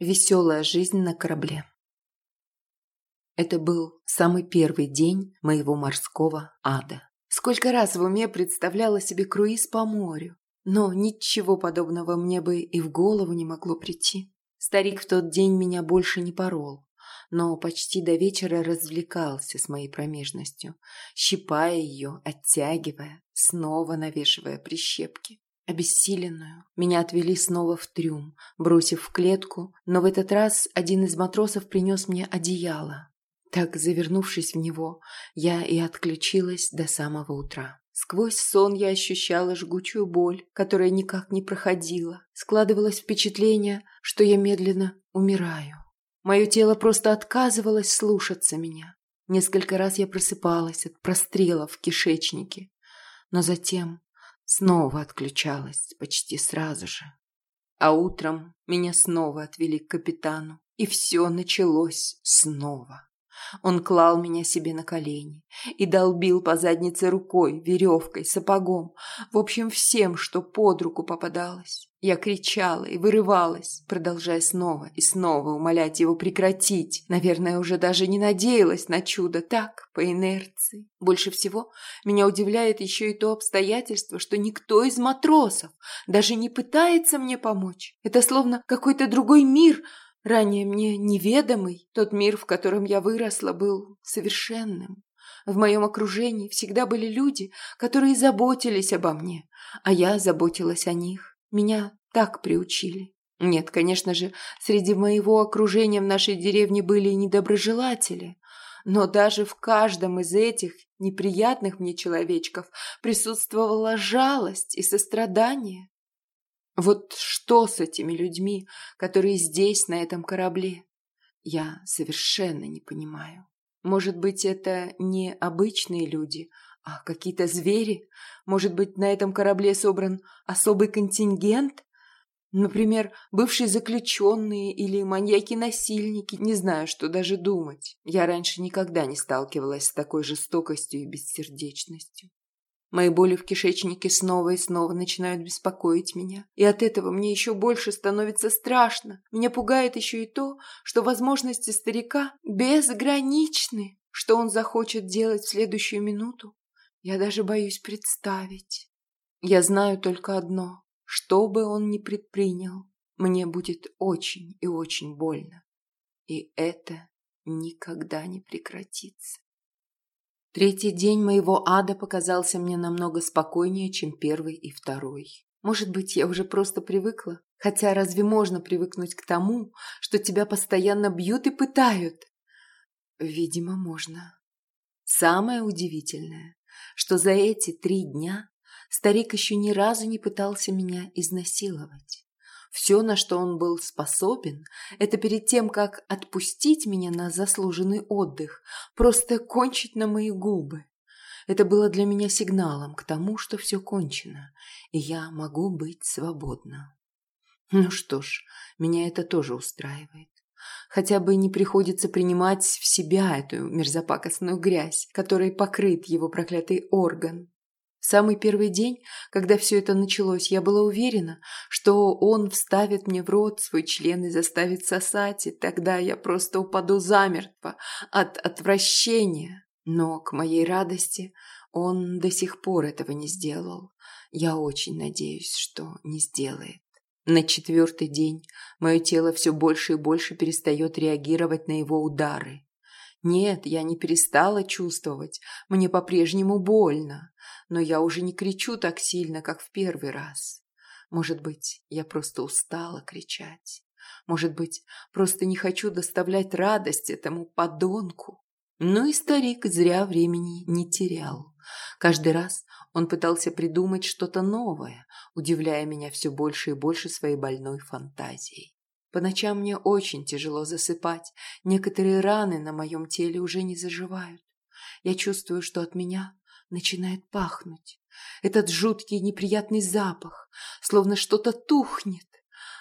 Веселая жизнь на корабле. Это был самый первый день моего морского ада. Сколько раз в уме представляла себе круиз по морю, но ничего подобного мне бы и в голову не могло прийти. Старик в тот день меня больше не порол, но почти до вечера развлекался с моей промежностью, щипая ее, оттягивая, снова навешивая прищепки. Обессиленную, меня отвели снова в трюм, бросив в клетку, но в этот раз один из матросов принес мне одеяло. Так, завернувшись в него, я и отключилась до самого утра. Сквозь сон я ощущала жгучую боль, которая никак не проходила. Складывалось впечатление, что я медленно умираю. Мое тело просто отказывалось слушаться меня. Несколько раз я просыпалась от прострела в кишечнике, но затем снова отключалась почти сразу же. А утром меня снова отвели к капитану, и все началось снова. Он клал меня себе на колени и долбил по заднице рукой, веревкой, сапогом, в общем, всем, что под руку попадалось. Я кричала и вырывалась, продолжая снова и снова умолять его прекратить. Наверное, уже даже не надеялась на чудо, так, по инерции. Больше всего меня удивляет еще и то обстоятельство, что никто из матросов даже не пытается мне помочь. Это словно какой-то другой мир – Ранее мне неведомый, тот мир, в котором я выросла, был совершенным. В моем окружении всегда были люди, которые заботились обо мне, а я заботилась о них. Меня так приучили. Нет, конечно же, среди моего окружения в нашей деревне были недоброжелатели, но даже в каждом из этих неприятных мне человечков присутствовала жалость и сострадание. Вот что с этими людьми, которые здесь, на этом корабле? Я совершенно не понимаю. Может быть, это не обычные люди, а какие-то звери? Может быть, на этом корабле собран особый контингент? Например, бывшие заключенные или маньяки-насильники, не знаю, что даже думать. Я раньше никогда не сталкивалась с такой жестокостью и бессердечностью. Мои боли в кишечнике снова и снова начинают беспокоить меня. И от этого мне еще больше становится страшно. Меня пугает еще и то, что возможности старика безграничны. Что он захочет делать в следующую минуту, я даже боюсь представить. Я знаю только одно. Что бы он ни предпринял, мне будет очень и очень больно. И это никогда не прекратится. Третий день моего ада показался мне намного спокойнее, чем первый и второй. Может быть, я уже просто привыкла? Хотя разве можно привыкнуть к тому, что тебя постоянно бьют и пытают? Видимо, можно. Самое удивительное, что за эти три дня старик еще ни разу не пытался меня изнасиловать. Все, на что он был способен, это перед тем, как отпустить меня на заслуженный отдых, просто кончить на мои губы. Это было для меня сигналом к тому, что все кончено, и я могу быть свободна. Ну что ж, меня это тоже устраивает. Хотя бы не приходится принимать в себя эту мерзопакостную грязь, которой покрыт его проклятый орган самый первый день, когда все это началось, я была уверена, что он вставит мне в рот свой член и заставит сосать, и тогда я просто упаду замертво от отвращения. Но, к моей радости, он до сих пор этого не сделал. Я очень надеюсь, что не сделает. На четвертый день мое тело все больше и больше перестает реагировать на его удары. Нет, я не перестала чувствовать, мне по-прежнему больно, но я уже не кричу так сильно, как в первый раз. Может быть, я просто устала кричать. Может быть, просто не хочу доставлять радость этому подонку. Но и старик зря времени не терял. Каждый раз он пытался придумать что-то новое, удивляя меня все больше и больше своей больной фантазией. По ночам мне очень тяжело засыпать. Некоторые раны на моем теле уже не заживают. Я чувствую, что от меня начинает пахнуть. Этот жуткий неприятный запах, словно что-то тухнет.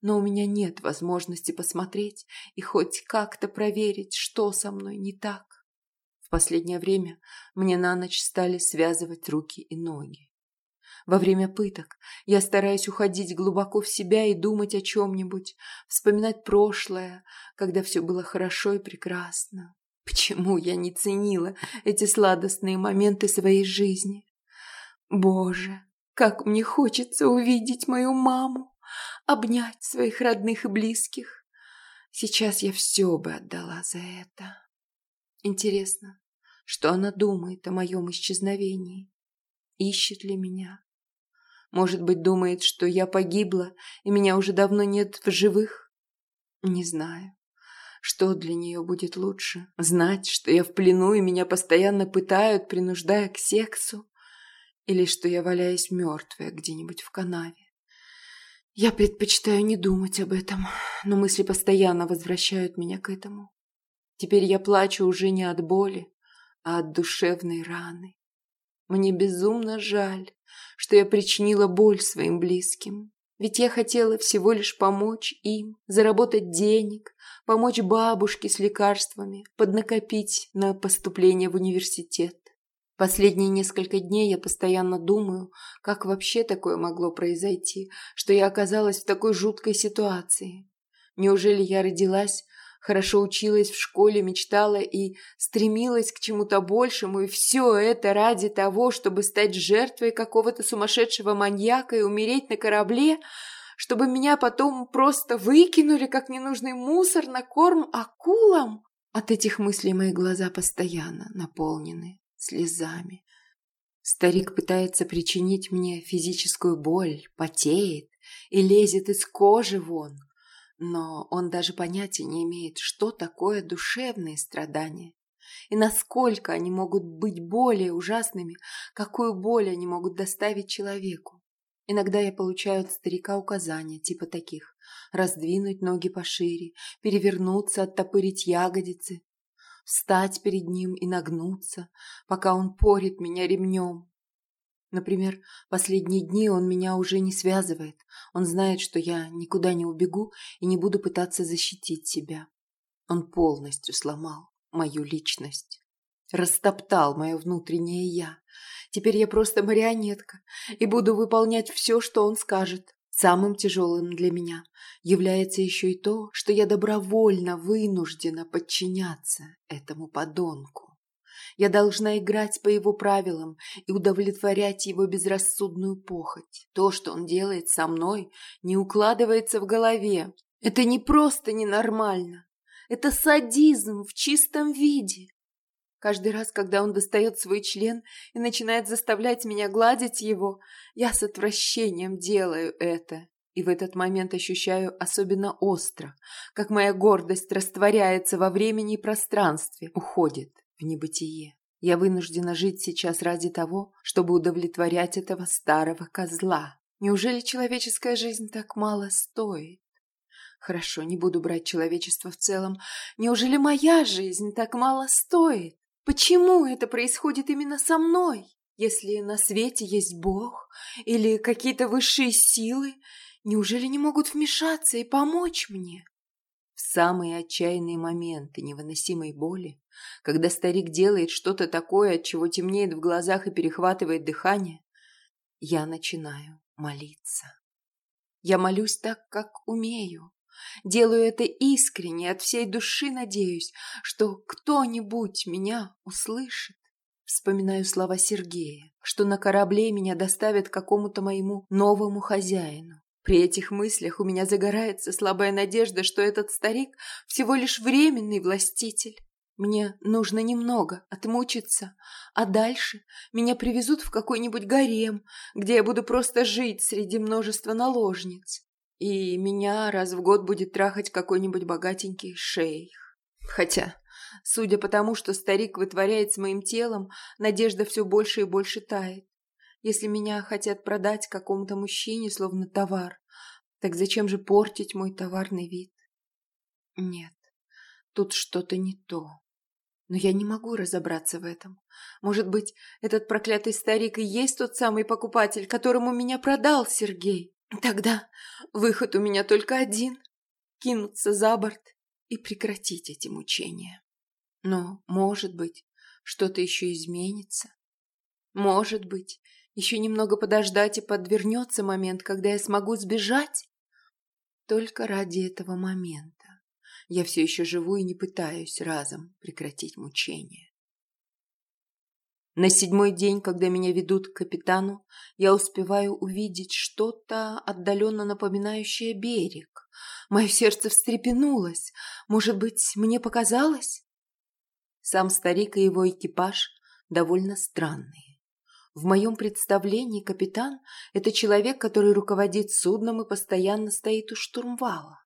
Но у меня нет возможности посмотреть и хоть как-то проверить, что со мной не так. Последнее время мне на ночь стали связывать руки и ноги. Во время пыток я стараюсь уходить глубоко в себя и думать о чем-нибудь, вспоминать прошлое, когда все было хорошо и прекрасно. Почему я не ценила эти сладостные моменты своей жизни? Боже, как мне хочется увидеть мою маму, обнять своих родных и близких. Сейчас я все бы отдала за это. Интересно, что она думает о моем исчезновении? Ищет ли меня? Может быть, думает, что я погибла, и меня уже давно нет в живых? Не знаю. Что для нее будет лучше? Знать, что я в плену, и меня постоянно пытают, принуждая к сексу? Или что я валяюсь мертвая где-нибудь в канаве? Я предпочитаю не думать об этом, но мысли постоянно возвращают меня к этому. Теперь я плачу уже не от боли, а от душевной раны. Мне безумно жаль, что я причинила боль своим близким. Ведь я хотела всего лишь помочь им, заработать денег, помочь бабушке с лекарствами, поднакопить на поступление в университет. Последние несколько дней я постоянно думаю, как вообще такое могло произойти, что я оказалась в такой жуткой ситуации. Неужели я родилась хорошо училась в школе, мечтала и стремилась к чему-то большему, и все это ради того, чтобы стать жертвой какого-то сумасшедшего маньяка и умереть на корабле, чтобы меня потом просто выкинули, как ненужный мусор, на корм акулам. От этих мыслей мои глаза постоянно наполнены слезами. Старик пытается причинить мне физическую боль, потеет и лезет из кожи вон, но он даже понятия не имеет, что такое душевные страдания и насколько они могут быть более ужасными, какую боль они могут доставить человеку. Иногда я получаю от старика указания, типа таких раздвинуть ноги пошире, перевернуться, оттопырить ягодицы, встать перед ним и нагнуться, пока он порит меня ремнем. Например, последние дни он меня уже не связывает. Он знает, что я никуда не убегу и не буду пытаться защитить себя. Он полностью сломал мою личность. Растоптал мое внутреннее «я». Теперь я просто марионетка и буду выполнять все, что он скажет. Самым тяжелым для меня является еще и то, что я добровольно вынуждена подчиняться этому подонку. Я должна играть по его правилам и удовлетворять его безрассудную похоть. То, что он делает со мной, не укладывается в голове. Это не просто ненормально. Это садизм в чистом виде. Каждый раз, когда он достает свой член и начинает заставлять меня гладить его, я с отвращением делаю это. И в этот момент ощущаю особенно остро, как моя гордость растворяется во времени и пространстве, уходит в небытие. Я вынуждена жить сейчас ради того, чтобы удовлетворять этого старого козла. Неужели человеческая жизнь так мало стоит? Хорошо, не буду брать человечество в целом. Неужели моя жизнь так мало стоит? Почему это происходит именно со мной? Если на свете есть Бог или какие-то высшие силы, неужели не могут вмешаться и помочь мне? Самые отчаянные моменты невыносимой боли, когда старик делает что-то такое, от чего темнеет в глазах и перехватывает дыхание, я начинаю молиться. Я молюсь так, как умею. Делаю это искренне, от всей души надеюсь, что кто-нибудь меня услышит. Вспоминаю слова Сергея, что на корабле меня доставят к какому-то моему новому хозяину. При этих мыслях у меня загорается слабая надежда, что этот старик всего лишь временный властитель. Мне нужно немного отмучиться, а дальше меня привезут в какой-нибудь гарем, где я буду просто жить среди множества наложниц. И меня раз в год будет трахать какой-нибудь богатенький шейх. Хотя, судя по тому, что старик вытворяет с моим телом, надежда все больше и больше тает. Если меня хотят продать какому-то мужчине, словно товар, так зачем же портить мой товарный вид? Нет, тут что-то не то. Но я не могу разобраться в этом. Может быть, этот проклятый старик и есть тот самый покупатель, которому меня продал Сергей? Тогда выход у меня только один – кинуться за борт и прекратить эти мучения. Но, может быть, что-то еще изменится. Может быть, Еще немного подождать, и подвернется момент, когда я смогу сбежать? Только ради этого момента. Я все еще живу и не пытаюсь разом прекратить мучение. На седьмой день, когда меня ведут к капитану, я успеваю увидеть что-то отдаленно напоминающее берег. Мое сердце встрепенулось. Может быть, мне показалось? Сам старик и его экипаж довольно странные. В моем представлении капитан – это человек, который руководит судном и постоянно стоит у штурмвала.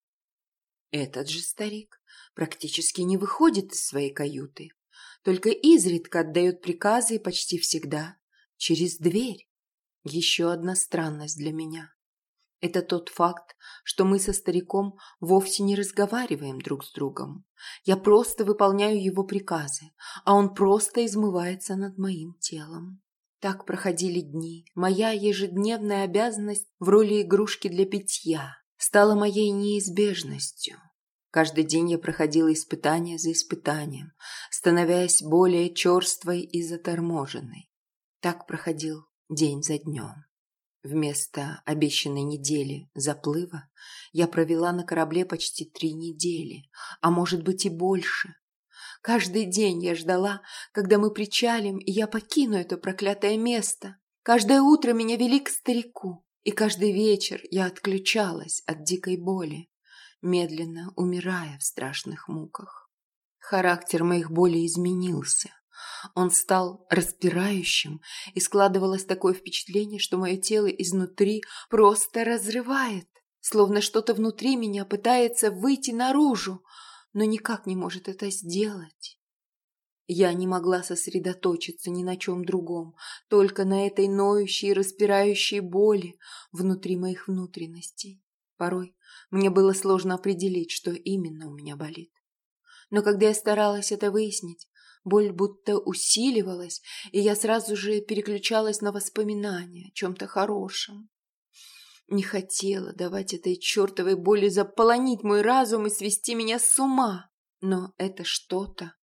Этот же старик практически не выходит из своей каюты, только изредка отдает приказы и почти всегда через дверь. Еще одна странность для меня. Это тот факт, что мы со стариком вовсе не разговариваем друг с другом. Я просто выполняю его приказы, а он просто измывается над моим телом. Так проходили дни. Моя ежедневная обязанность в роли игрушки для питья стала моей неизбежностью. Каждый день я проходила испытание за испытанием, становясь более черствой и заторможенной. Так проходил день за днем. Вместо обещанной недели заплыва я провела на корабле почти три недели, а может быть и больше. Каждый день я ждала, когда мы причалим, и я покину это проклятое место. Каждое утро меня вели к старику, и каждый вечер я отключалась от дикой боли медленно умирая в страшных муках. Характер моих болей изменился. Он стал распирающим, и складывалось такое впечатление, что мое тело изнутри просто разрывает, словно что-то внутри меня пытается выйти наружу, но никак не может это сделать. Я не могла сосредоточиться ни на чем другом, только на этой ноющей и распирающей боли внутри моих внутренностей. Порой мне было сложно определить, что именно у меня болит. Но когда я старалась это выяснить, боль будто усиливалась, и я сразу же переключалась на воспоминания о чем-то хорошем. Не хотела давать этой чертовой боли заполонить мой разум и свести меня с ума. Но это что-то,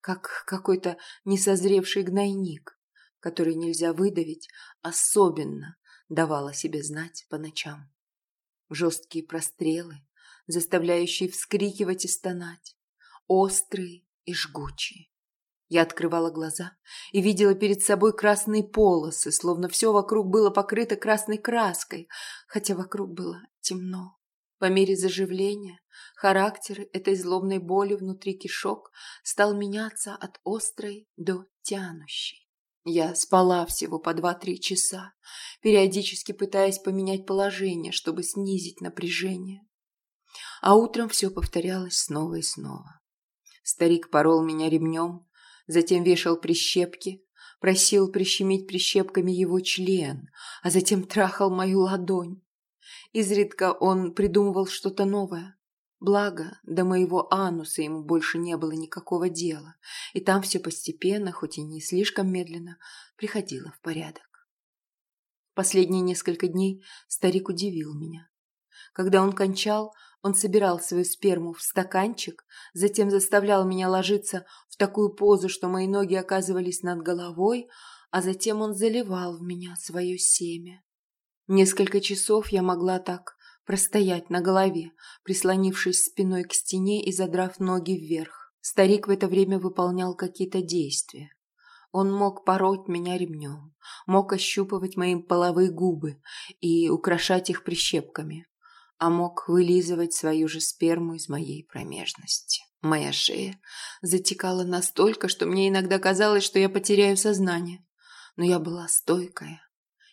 как какой-то несозревший гнойник, который нельзя выдавить, особенно давала себе знать по ночам жесткие прострелы, заставляющие вскрикивать и стонать, острые и жгучие. Я открывала глаза и видела перед собой красные полосы, словно все вокруг было покрыто красной краской, хотя вокруг было темно. По мере заживления характер этой злобной боли внутри кишок стал меняться от острой до тянущей. Я спала всего по два-три часа, периодически пытаясь поменять положение, чтобы снизить напряжение. А утром все повторялось снова и снова. Старик порол меня ремнем, затем вешал прищепки, просил прищемить прищепками его член, а затем трахал мою ладонь. Изредка он придумывал что-то новое, Благо, до моего ануса ему больше не было никакого дела, и там все постепенно, хоть и не слишком медленно, приходило в порядок. Последние несколько дней старик удивил меня. Когда он кончал, он собирал свою сперму в стаканчик, затем заставлял меня ложиться в такую позу, что мои ноги оказывались над головой, а затем он заливал в меня свое семя. Несколько часов я могла так простоять на голове, прислонившись спиной к стене и задрав ноги вверх. Старик в это время выполнял какие-то действия. Он мог пороть меня ремнем, мог ощупывать мои половые губы и украшать их прищепками, а мог вылизывать свою же сперму из моей промежности. Моя шея затекала настолько, что мне иногда казалось, что я потеряю сознание. Но я была стойкая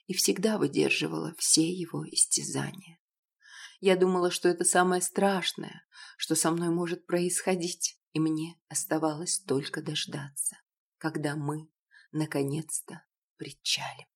и всегда выдерживала все его истязания. Я думала, что это самое страшное, что со мной может происходить, и мне оставалось только дождаться, когда мы наконец-то причалим.